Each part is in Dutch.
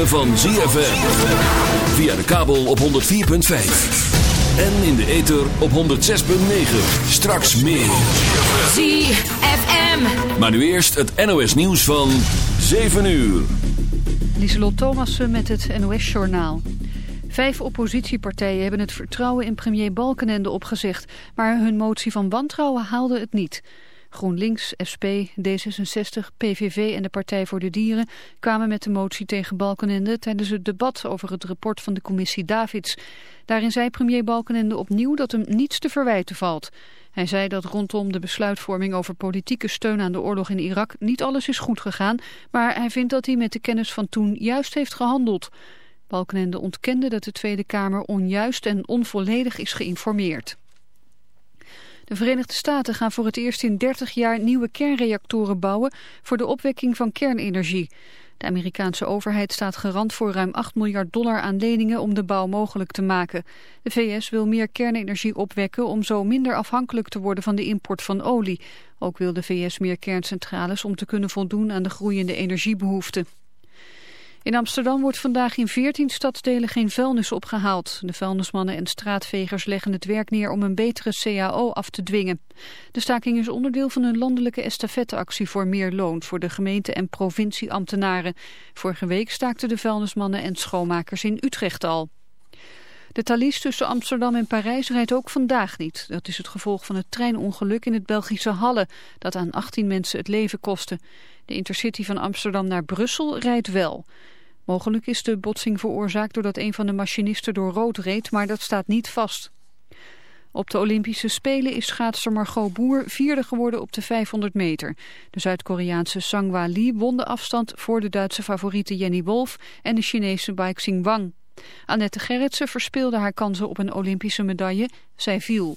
ritme van ZFM. Via de kabel op 104.5. En in de ether op 106.9. Straks meer. ZFM. Maar nu eerst het NOS nieuws van 7 uur. Lieselot Thomassen met het NOS-journaal. Vijf oppositiepartijen hebben het vertrouwen in premier Balkenende opgezegd, maar hun motie van wantrouwen haalde het niet. GroenLinks, SP, D66, PVV en de Partij voor de Dieren kwamen met de motie tegen Balkenende tijdens het debat over het rapport van de commissie Davids. Daarin zei premier Balkenende opnieuw dat hem niets te verwijten valt. Hij zei dat rondom de besluitvorming over politieke steun aan de oorlog in Irak niet alles is goed gegaan, maar hij vindt dat hij met de kennis van toen juist heeft gehandeld. Balkenende ontkende dat de Tweede Kamer onjuist en onvolledig is geïnformeerd. De Verenigde Staten gaan voor het eerst in 30 jaar nieuwe kernreactoren bouwen voor de opwekking van kernenergie. De Amerikaanse overheid staat garant voor ruim 8 miljard dollar aan leningen om de bouw mogelijk te maken. De VS wil meer kernenergie opwekken om zo minder afhankelijk te worden van de import van olie. Ook wil de VS meer kerncentrales om te kunnen voldoen aan de groeiende energiebehoeften. In Amsterdam wordt vandaag in 14 stadsdelen geen vuilnis opgehaald. De vuilnismannen en straatvegers leggen het werk neer om een betere CAO af te dwingen. De staking is onderdeel van een landelijke estafetteactie voor meer loon voor de gemeente- en provincieambtenaren. Vorige week staakten de vuilnismannen en schoonmakers in Utrecht al. De Thalys tussen Amsterdam en Parijs rijdt ook vandaag niet. Dat is het gevolg van het treinongeluk in het Belgische Halle, dat aan 18 mensen het leven kostte. De intercity van Amsterdam naar Brussel rijdt wel. Mogelijk is de botsing veroorzaakt doordat een van de machinisten door rood reed, maar dat staat niet vast. Op de Olympische Spelen is schaatser Margot Boer vierde geworden op de 500 meter. De Zuid-Koreaanse Sangwa Lee won de afstand voor de Duitse favoriete Jenny Wolf en de Chinese Baixing Wang. Annette Gerritsen verspeelde haar kansen op een Olympische medaille. Zij viel.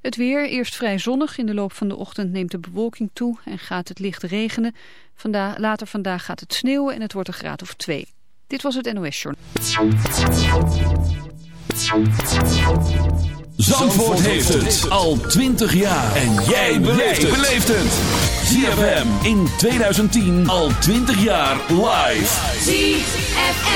Het weer, eerst vrij zonnig. In de loop van de ochtend neemt de bewolking toe en gaat het licht regenen. Vanda later vandaag gaat het sneeuwen en het wordt een graad of twee. Dit was het NOS Journal. Zandvoort heeft het al 20 jaar. En jij beleeft het. ZFM in 2010 al 20 jaar live. ZFM.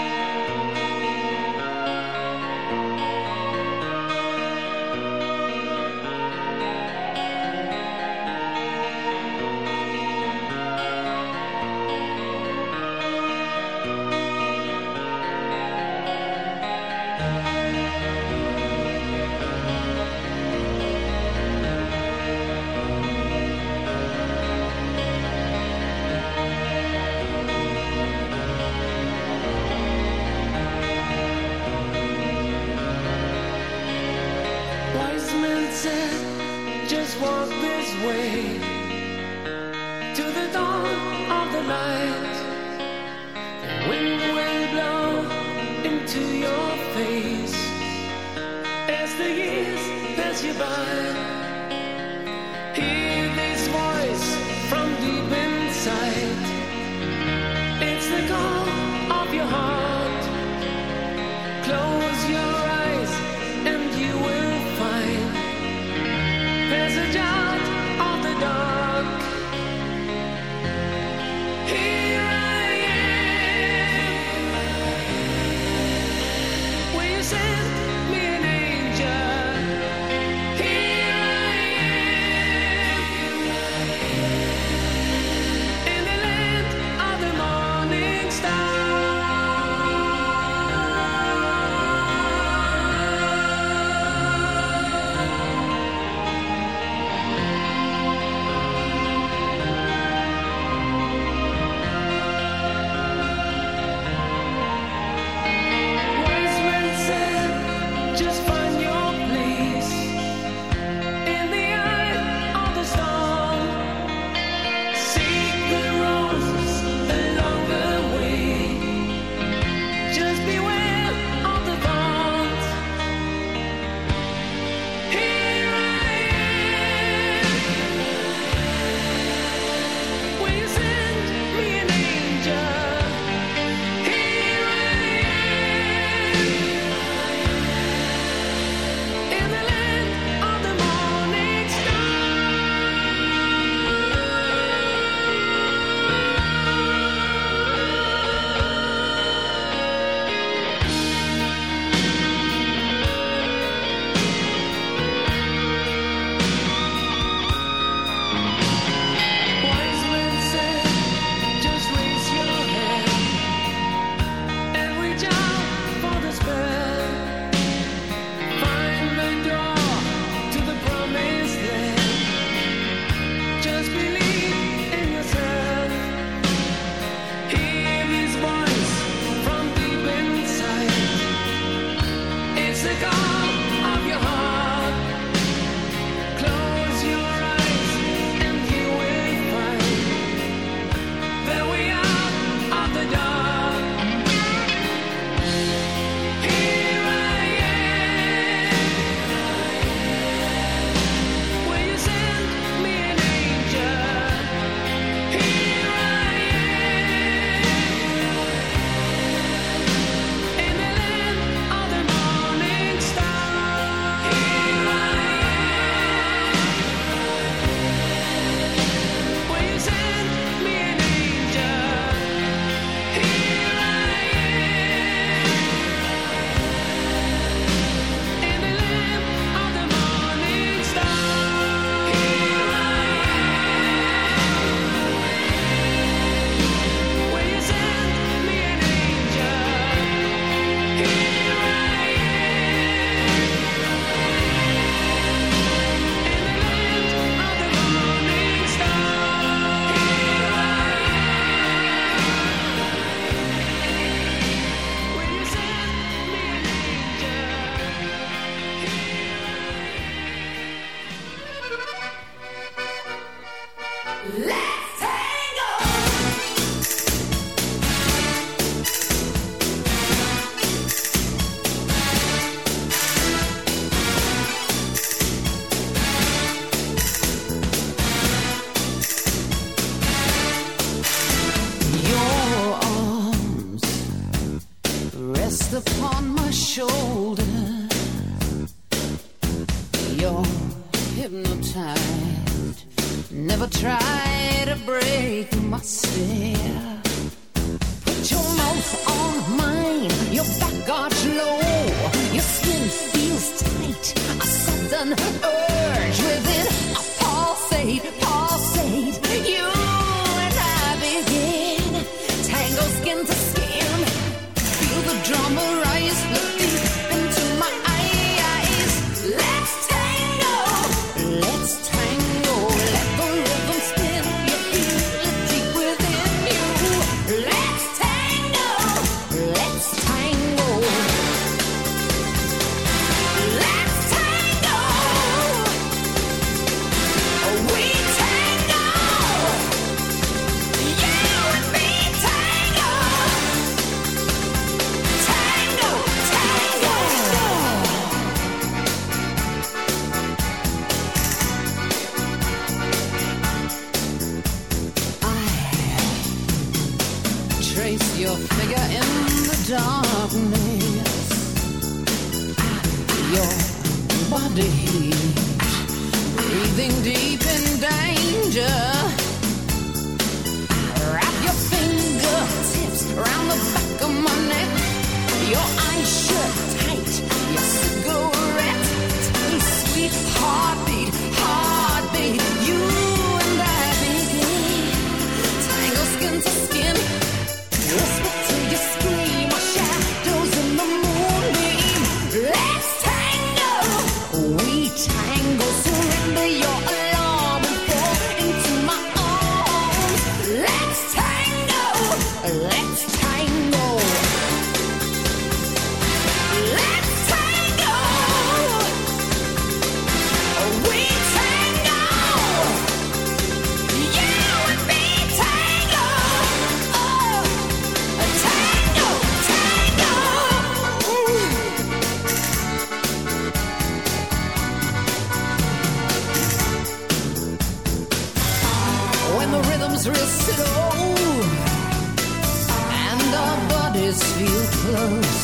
this feel close.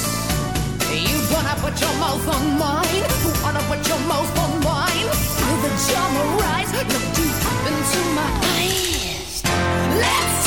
You wanna put your mouth on mine? You Wanna put your mouth on mine? With a charm arise, look deep into my eyes. Let's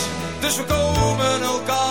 dus we komen elkaar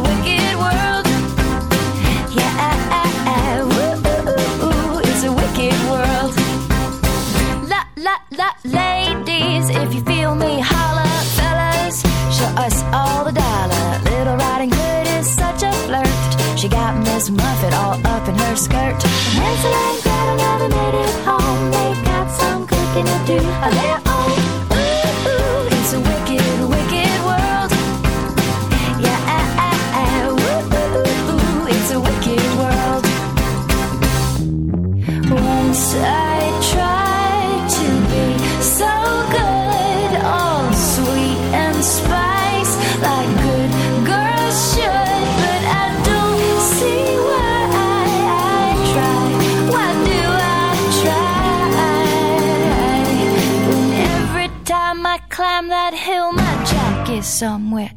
Muffet all up in her skirt. And Hansel and Gretel never made it home. They got some cooking to do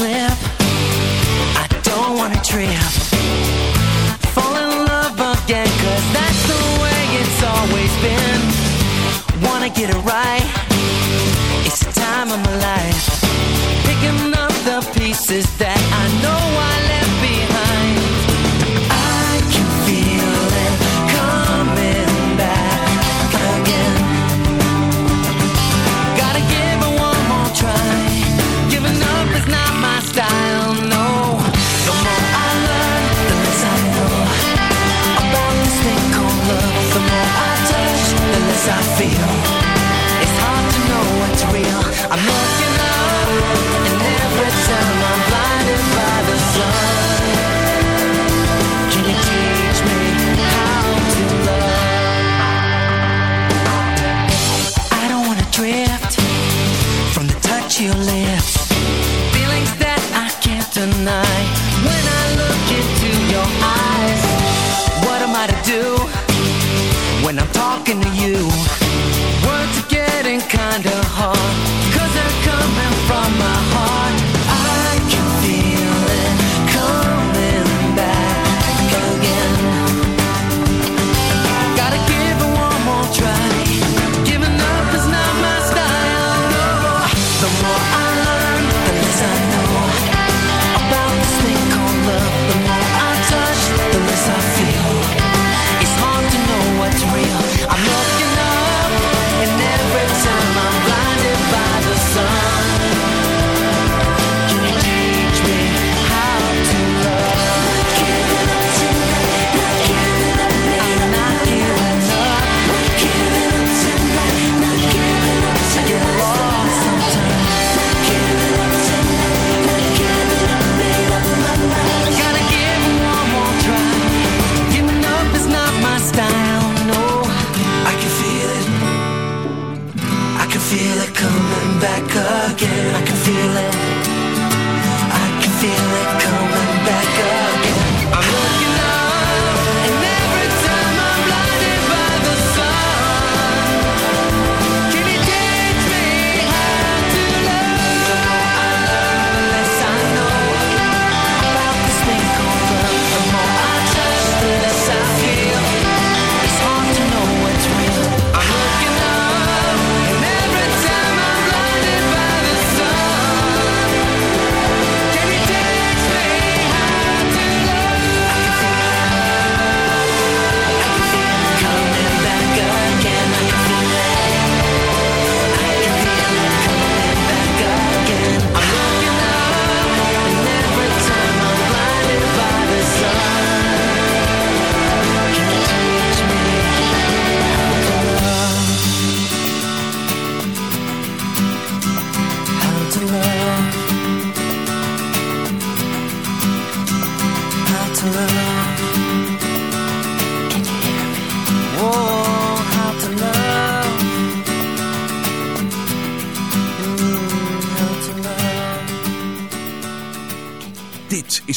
slip. I don't wanna trip. Fall in love again, cause that's the way it's always been. Wanna get it right talking to you.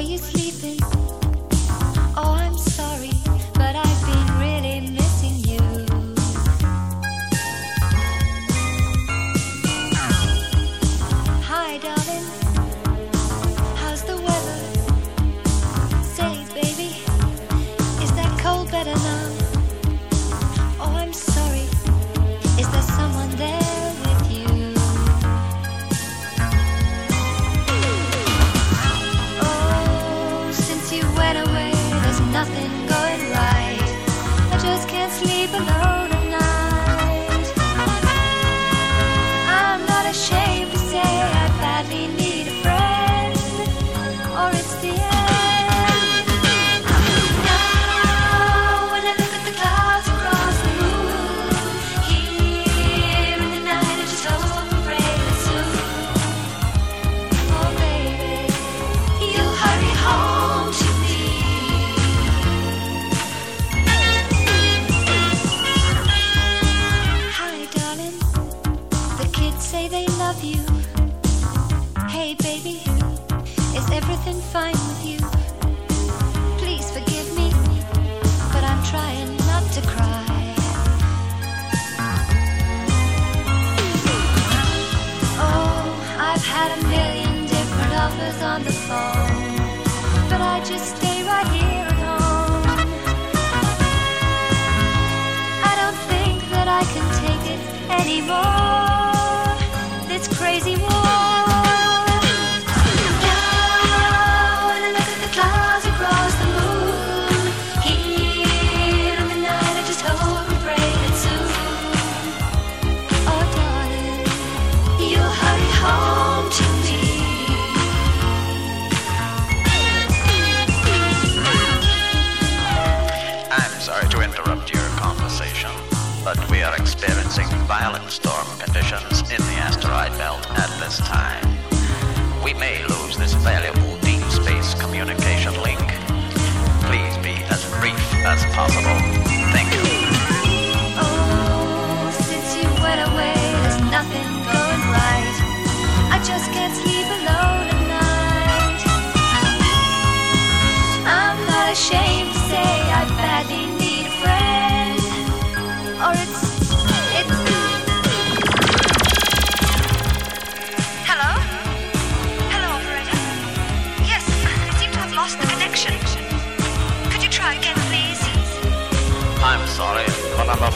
you This time. We may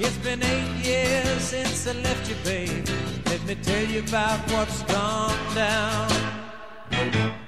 It's been eight years since I left you, babe. Let me tell you about what's gone down.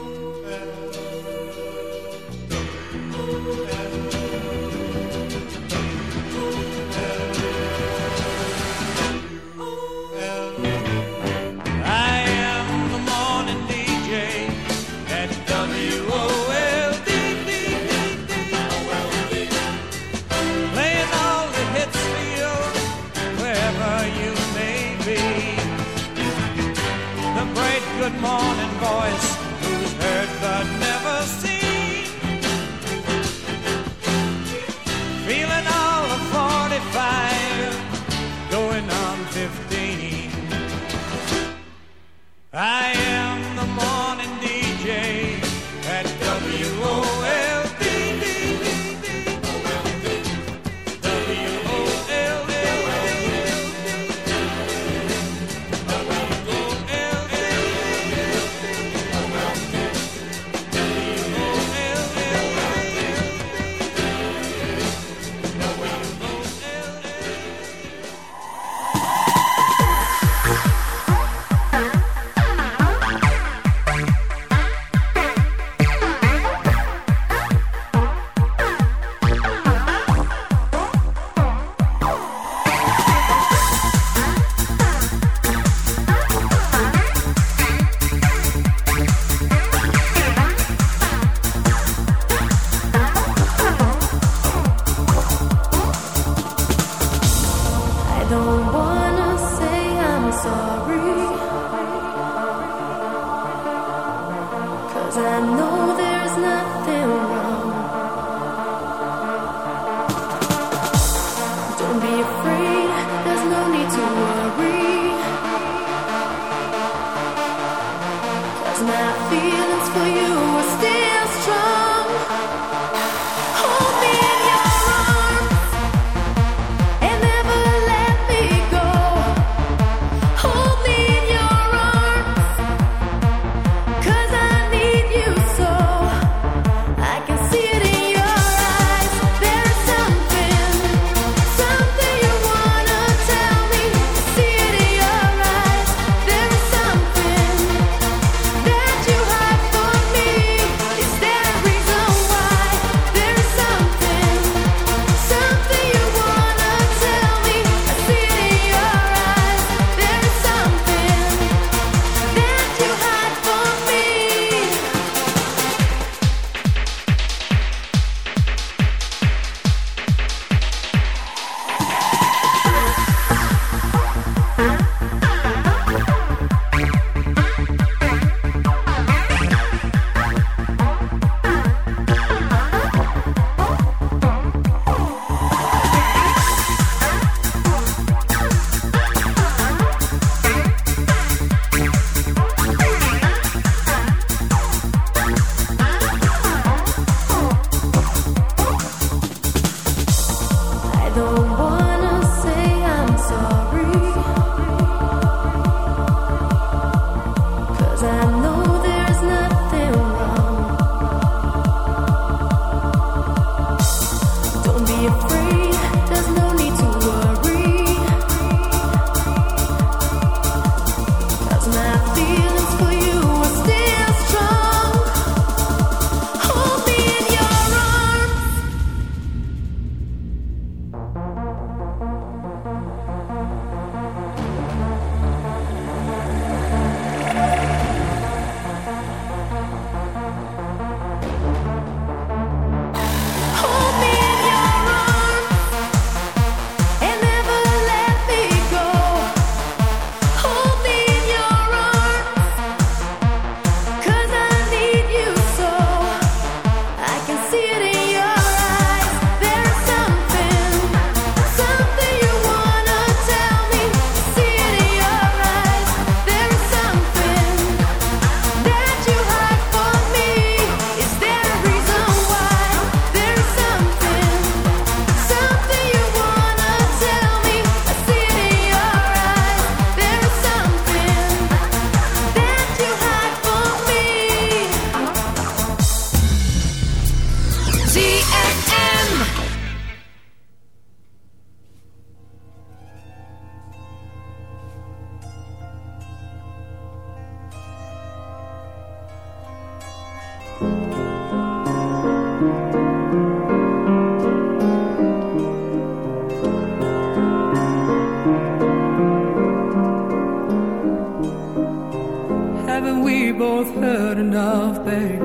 we both heard enough, babe.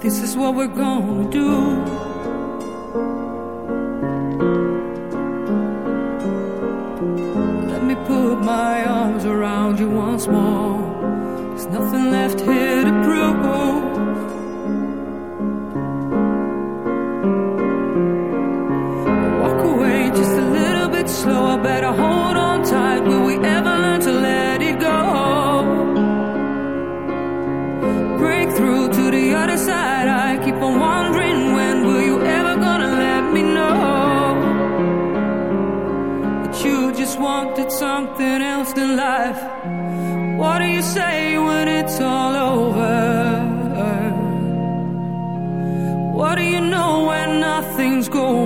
This is what we're gonna do. grow